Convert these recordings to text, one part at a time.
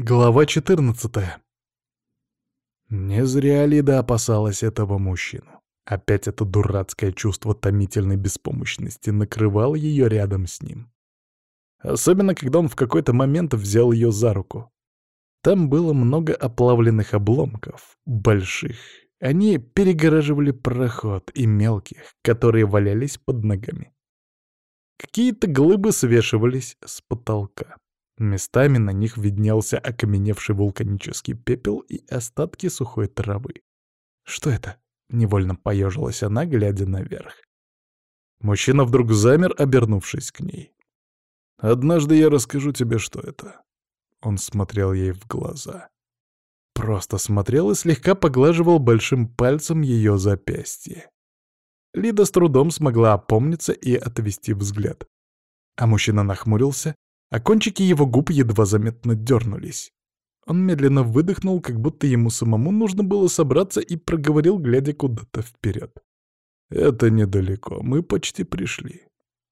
Глава 14 Не зря Лида опасалась этого мужчину. Опять это дурацкое чувство томительной беспомощности накрывало ее рядом с ним. Особенно, когда он в какой-то момент взял ее за руку. Там было много оплавленных обломков, больших. Они перегораживали проход и мелких, которые валялись под ногами. Какие-то глыбы свешивались с потолка. Местами на них виднелся окаменевший вулканический пепел и остатки сухой травы. «Что это?» — невольно поежилась она, глядя наверх. Мужчина вдруг замер, обернувшись к ней. «Однажды я расскажу тебе, что это». Он смотрел ей в глаза. Просто смотрел и слегка поглаживал большим пальцем ее запястье. Лида с трудом смогла опомниться и отвести взгляд. А мужчина нахмурился, а кончики его губ едва заметно дернулись. Он медленно выдохнул, как будто ему самому нужно было собраться, и проговорил, глядя куда-то вперед. «Это недалеко, мы почти пришли».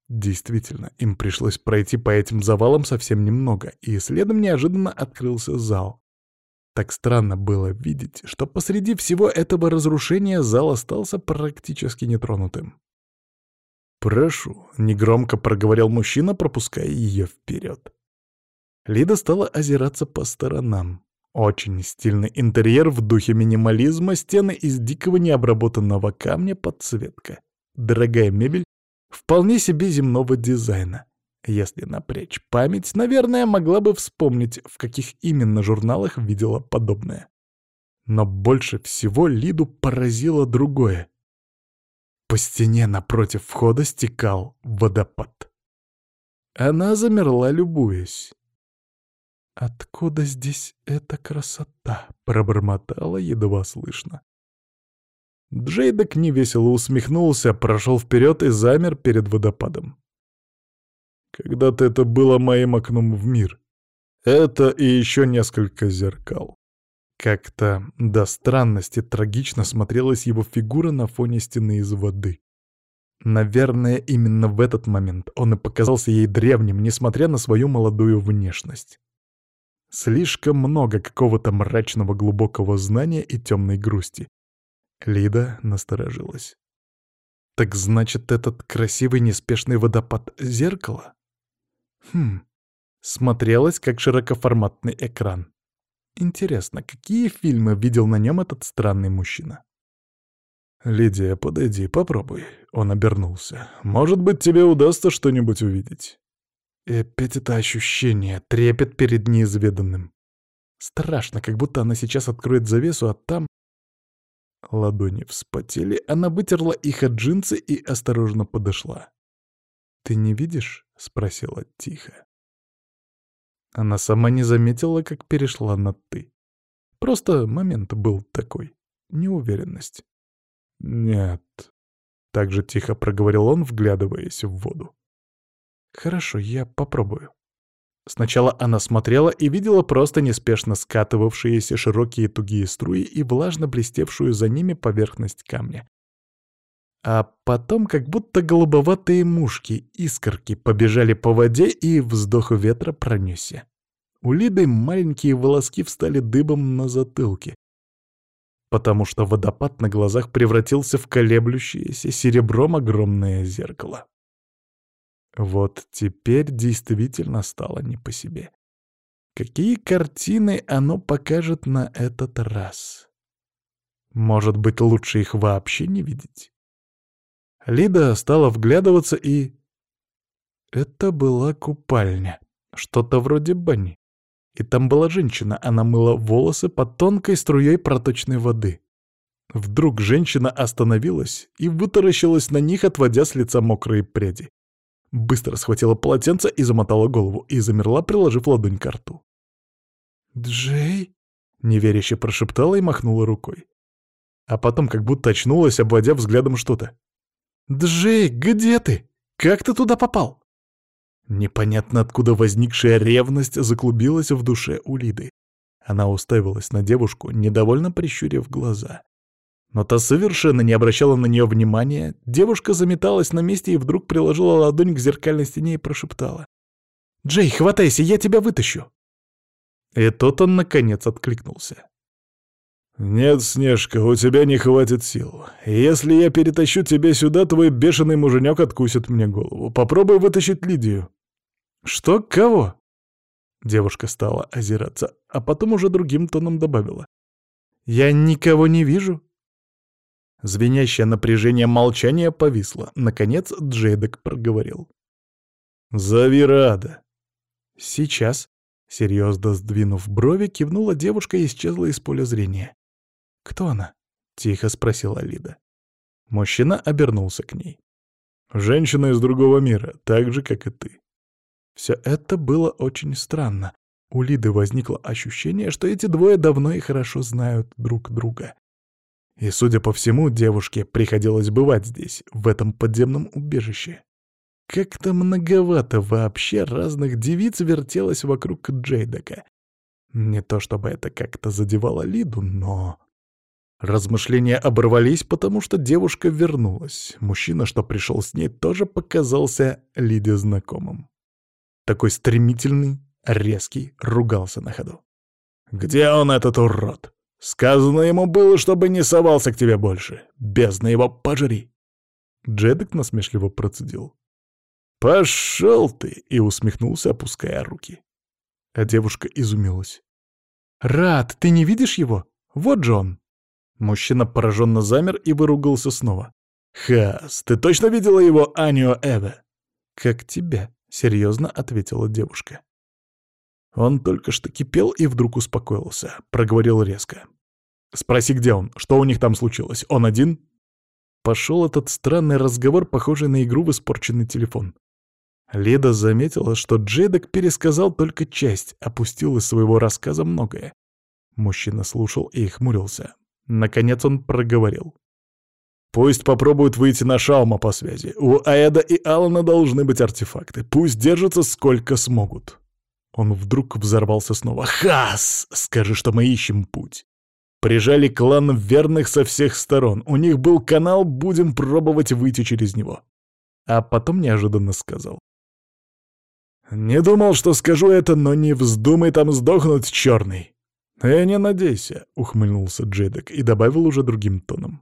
Действительно, им пришлось пройти по этим завалам совсем немного, и следом неожиданно открылся зал. Так странно было видеть, что посреди всего этого разрушения зал остался практически нетронутым. «Прошу», — негромко проговорил мужчина, пропуская ее вперед. Лида стала озираться по сторонам. Очень стильный интерьер в духе минимализма, стены из дикого необработанного камня, подсветка. Дорогая мебель, вполне себе земного дизайна. Если напрячь память, наверное, могла бы вспомнить, в каких именно журналах видела подобное. Но больше всего Лиду поразило другое. По стене напротив входа стекал водопад. Она замерла, любуясь. «Откуда здесь эта красота?» — пробормотала едва слышно. Джейдок невесело усмехнулся, прошел вперед и замер перед водопадом. Когда-то это было моим окном в мир. Это и еще несколько зеркал. Как-то до странности трагично смотрелась его фигура на фоне стены из воды. Наверное, именно в этот момент он и показался ей древним, несмотря на свою молодую внешность. Слишком много какого-то мрачного глубокого знания и темной грусти. Лида насторожилась. Так значит, этот красивый неспешный водопад — зеркало? Хм, смотрелось как широкоформатный экран. Интересно, какие фильмы видел на нем этот странный мужчина? «Лидия, подойди, попробуй». Он обернулся. «Может быть, тебе удастся что-нибудь увидеть». И опять это ощущение, трепет перед неизведанным. Страшно, как будто она сейчас откроет завесу, а там... Ладони вспотели, она вытерла их от джинсы и осторожно подошла. «Ты не видишь?» — спросила тихо. Она сама не заметила, как перешла на «ты». Просто момент был такой. Неуверенность. «Нет», — так же тихо проговорил он, вглядываясь в воду. «Хорошо, я попробую». Сначала она смотрела и видела просто неспешно скатывавшиеся широкие тугие струи и влажно блестевшую за ними поверхность камня. А потом как будто голубоватые мушки, искорки побежали по воде и вздох ветра пронесся. У Лиды маленькие волоски встали дыбом на затылке, потому что водопад на глазах превратился в колеблющееся серебром огромное зеркало. Вот теперь действительно стало не по себе. Какие картины оно покажет на этот раз? Может быть, лучше их вообще не видеть? Лида стала вглядываться и... Это была купальня. Что-то вроде бани. И там была женщина, она мыла волосы под тонкой струей проточной воды. Вдруг женщина остановилась и вытаращилась на них, отводя с лица мокрые пряди. Быстро схватила полотенце и замотала голову, и замерла, приложив ладонь к рту. «Джей?» — неверяще прошептала и махнула рукой. А потом как будто очнулась, обводя взглядом что-то. «Джей, где ты? Как ты туда попал?» Непонятно откуда возникшая ревность заклубилась в душе у Лиды. Она уставилась на девушку, недовольно прищурив глаза. Но та совершенно не обращала на нее внимания. Девушка заметалась на месте и вдруг приложила ладонь к зеркальной стене и прошептала. «Джей, хватайся, я тебя вытащу!» И тот он, наконец, откликнулся. «Нет, Снежка, у тебя не хватит сил. Если я перетащу тебя сюда, твой бешеный муженек откусит мне голову. Попробуй вытащить Лидию». «Что? Кого?» Девушка стала озираться, а потом уже другим тоном добавила. «Я никого не вижу». Звенящее напряжение молчания повисло. Наконец Джейдек проговорил. «Зови Рада». «Сейчас», — серьезно сдвинув брови, кивнула девушка и исчезла из поля зрения. «Кто она?» — тихо спросила Лида. Мужчина обернулся к ней. «Женщина из другого мира, так же, как и ты». Все это было очень странно. У Лиды возникло ощущение, что эти двое давно и хорошо знают друг друга. И, судя по всему, девушке приходилось бывать здесь, в этом подземном убежище. Как-то многовато вообще разных девиц вертелось вокруг Джейдека. Не то чтобы это как-то задевало Лиду, но... Размышления оборвались, потому что девушка вернулась. Мужчина, что пришел с ней, тоже показался Лиде знакомым. Такой стремительный, резкий, ругался на ходу. «Где он, этот урод? Сказано ему было, чтобы не совался к тебе больше. Бездна его пожри!» Джедек насмешливо процедил. «Пошел ты!» — и усмехнулся, опуская руки. А девушка изумилась. «Рад, ты не видишь его? Вот же он!» Мужчина пораженно замер и выругался снова. «Хас, ты точно видела его Анио Эве?» «Как тебя», — серьезно ответила девушка. Он только что кипел и вдруг успокоился, проговорил резко. «Спроси, где он? Что у них там случилось? Он один?» Пошел этот странный разговор, похожий на игру в испорченный телефон. Леда заметила, что Джейдок пересказал только часть, опустил из своего рассказа многое. Мужчина слушал и хмурился. Наконец он проговорил. «Пусть попробуют выйти на Шаума по связи. У Аэда и Алана должны быть артефакты. Пусть держатся сколько смогут». Он вдруг взорвался снова. «Хас! Скажи, что мы ищем путь. Прижали клан верных со всех сторон. У них был канал, будем пробовать выйти через него». А потом неожиданно сказал. «Не думал, что скажу это, но не вздумай там сдохнуть, черный!» «И не надейся», — ухмыльнулся Джедок и добавил уже другим тоном.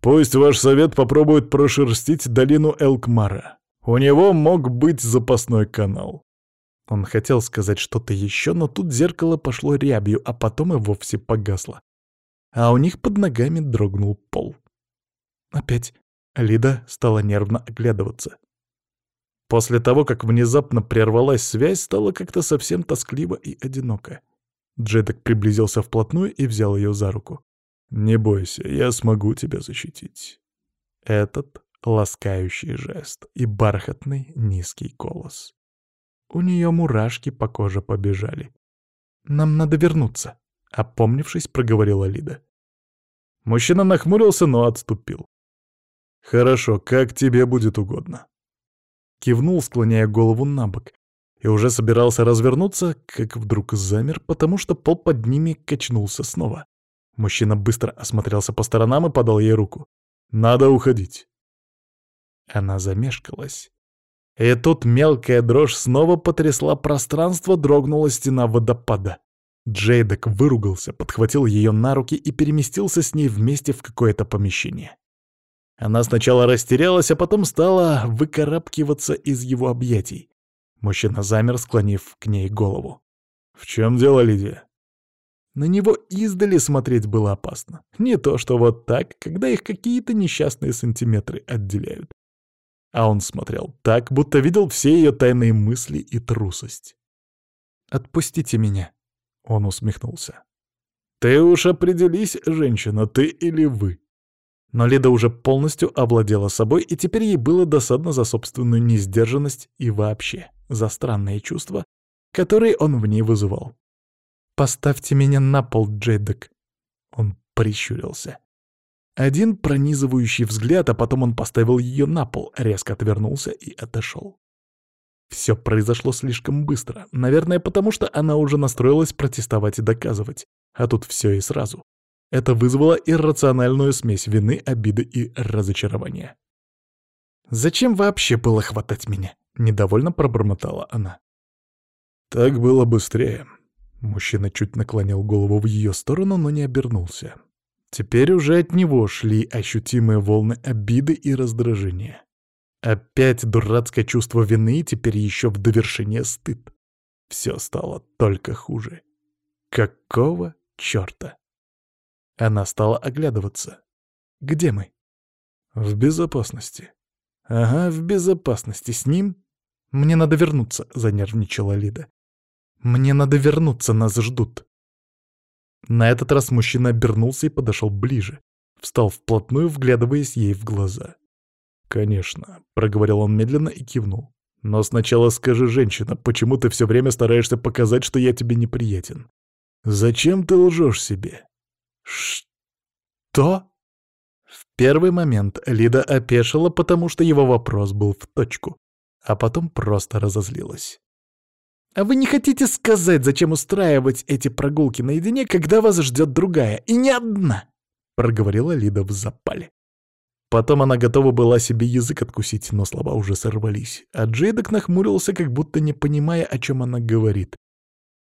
«Пусть ваш совет попробует прошерстить долину Элкмара. У него мог быть запасной канал». Он хотел сказать что-то еще, но тут зеркало пошло рябью, а потом и вовсе погасло. А у них под ногами дрогнул пол. Опять Лида стала нервно оглядываться. После того, как внезапно прервалась связь, стало как-то совсем тоскливо и одиноко. Джедок приблизился вплотную и взял ее за руку. «Не бойся, я смогу тебя защитить». Этот ласкающий жест и бархатный низкий голос. У нее мурашки по коже побежали. «Нам надо вернуться», — опомнившись, проговорила Лида. Мужчина нахмурился, но отступил. «Хорошо, как тебе будет угодно». Кивнул, склоняя голову на бок, и уже собирался развернуться, как вдруг замер, потому что пол под ними качнулся снова. Мужчина быстро осмотрелся по сторонам и подал ей руку. «Надо уходить». Она замешкалась. И тут мелкая дрожь снова потрясла пространство, дрогнула стена водопада. Джейдек выругался, подхватил ее на руки и переместился с ней вместе в какое-то помещение. Она сначала растерялась, а потом стала выкарабкиваться из его объятий. Мужчина замер, склонив к ней голову. «В чем дело, Лидия?» На него издали смотреть было опасно. Не то, что вот так, когда их какие-то несчастные сантиметры отделяют. А он смотрел так, будто видел все ее тайные мысли и трусость. «Отпустите меня», — он усмехнулся. «Ты уж определись, женщина, ты или вы?» Но Лида уже полностью овладела собой, и теперь ей было досадно за собственную несдержанность и вообще за странные чувства, которые он в ней вызывал. «Поставьте меня на пол, Джейдек!» Он прищурился. Один пронизывающий взгляд, а потом он поставил ее на пол, резко отвернулся и отошел. Все произошло слишком быстро, наверное, потому что она уже настроилась протестовать и доказывать, а тут все и сразу. Это вызвало иррациональную смесь вины, обиды и разочарования. «Зачем вообще было хватать меня?» — недовольно пробормотала она. «Так было быстрее. Мужчина чуть наклонил голову в ее сторону, но не обернулся. Теперь уже от него шли ощутимые волны обиды и раздражения. Опять дурацкое чувство вины, и теперь еще в довершение стыд. Все стало только хуже. Какого черта? Она стала оглядываться. Где мы? В безопасности. Ага, в безопасности. С ним? Мне надо вернуться, занервничала Лида. Мне надо вернуться, нас ждут. На этот раз мужчина обернулся и подошел ближе. Встал вплотную, вглядываясь ей в глаза. «Конечно», — проговорил он медленно и кивнул. «Но сначала скажи, женщина, почему ты все время стараешься показать, что я тебе неприятен? Зачем ты лжешь себе?» «Что?» В первый момент Лида опешила, потому что его вопрос был в точку, а потом просто разозлилась. «А вы не хотите сказать, зачем устраивать эти прогулки наедине, когда вас ждет другая, и не одна?» — проговорила Лида в запале. Потом она готова была себе язык откусить, но слова уже сорвались, а Джейдок нахмурился, как будто не понимая, о чем она говорит.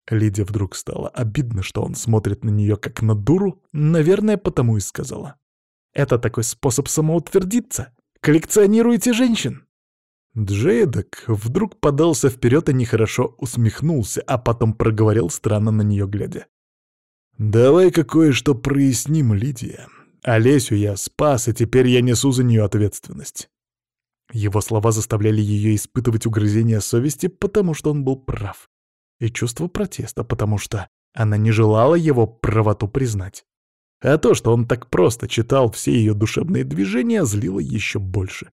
Лиде вдруг стало обидно, что он смотрит на нее как на дуру, наверное, потому и сказала. «Это такой способ самоутвердиться. Коллекционируете женщин!» Джейдок вдруг подался вперед и нехорошо усмехнулся, а потом проговорил, странно на нее глядя. «Давай-ка кое-что проясним, Лидия. Олесю я спас, и теперь я несу за нее ответственность. Его слова заставляли ее испытывать угрызение совести, потому что он был прав. И чувство протеста, потому что она не желала его правоту признать. А то, что он так просто читал все ее душевные движения, злило еще больше.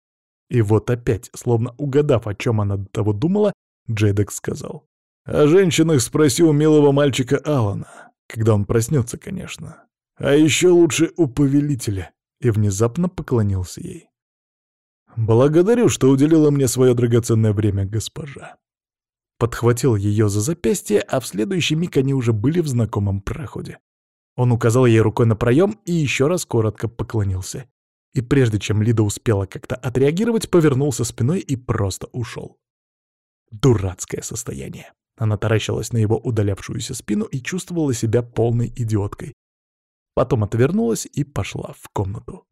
И вот опять, словно угадав, о чем она до того думала, Джейдек сказал. «О женщинах спроси у милого мальчика Алана, когда он проснется, конечно. А еще лучше у повелителя. И внезапно поклонился ей. «Благодарю, что уделила мне свое драгоценное время, госпожа». Подхватил ее за запястье, а в следующий миг они уже были в знакомом проходе. Он указал ей рукой на проем и еще раз коротко поклонился. И прежде чем Лида успела как-то отреагировать, повернулся спиной и просто ушел. Дурацкое состояние. Она таращилась на его удалявшуюся спину и чувствовала себя полной идиоткой, Потом отвернулась и пошла в комнату.